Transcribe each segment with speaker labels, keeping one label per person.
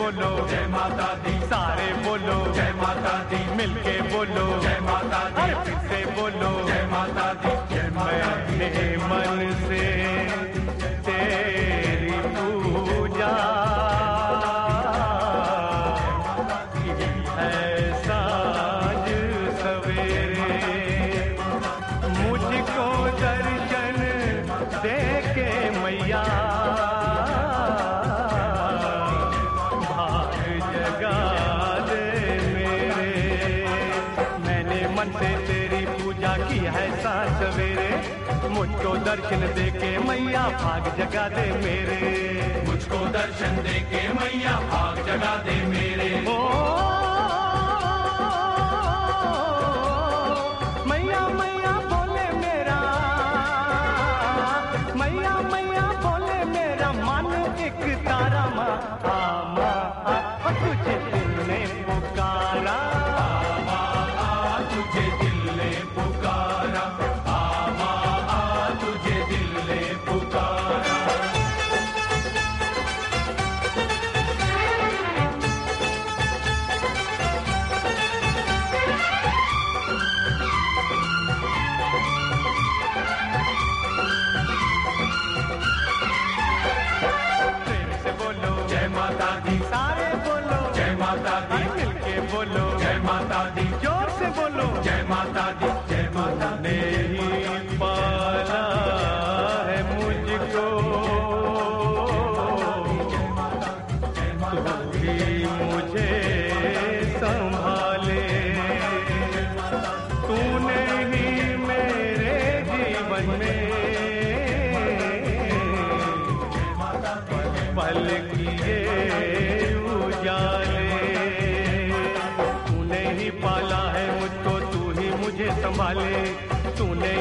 Speaker 1: बोलो।
Speaker 2: जय माता दी।
Speaker 1: सारे बोलो।
Speaker 2: जय माता दी।
Speaker 1: मिलके बोलो।
Speaker 2: जय माता दी।
Speaker 1: फिर से बोलो।
Speaker 2: जय माता दी। जय
Speaker 1: माया मन से। है सा सवेरे मुझको दर्शन दे के मैया भाग जगा दे मेरे।
Speaker 2: मुझको दर्शन दे के मैया भाग जगा दे मेरे।
Speaker 1: ओ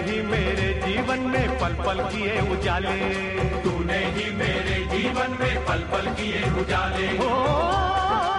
Speaker 1: ही मेरे जीवन में पल पल किए उजाले।
Speaker 2: तूने ही मेरे जीवन में पल पल किए उजाले।
Speaker 1: हो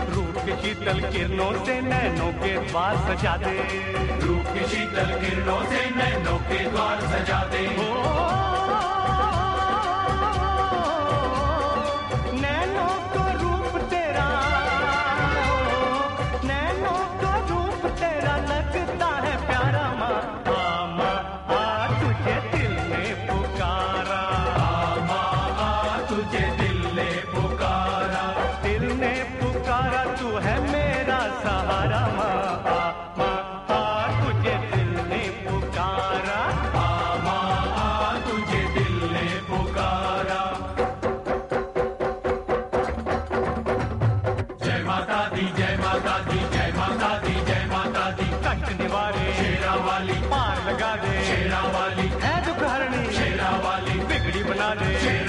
Speaker 1: के शीतल किरणों से नैनों के द्वार
Speaker 2: सजा दे रूप के शीतल किरणों से नैनों के द्वार सजा दे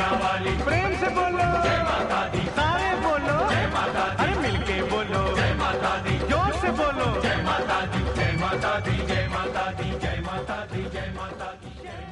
Speaker 1: प्रेम से बोलो।
Speaker 2: जय माता दी
Speaker 1: सारे बोलो।
Speaker 2: जय माता दी अरे
Speaker 1: मिलके बोलो।
Speaker 2: जय माता दी
Speaker 1: ज़ोर से बोलो।
Speaker 2: जय माता दी जय माता दी
Speaker 1: जय माता दी जय माता दी जय माता दी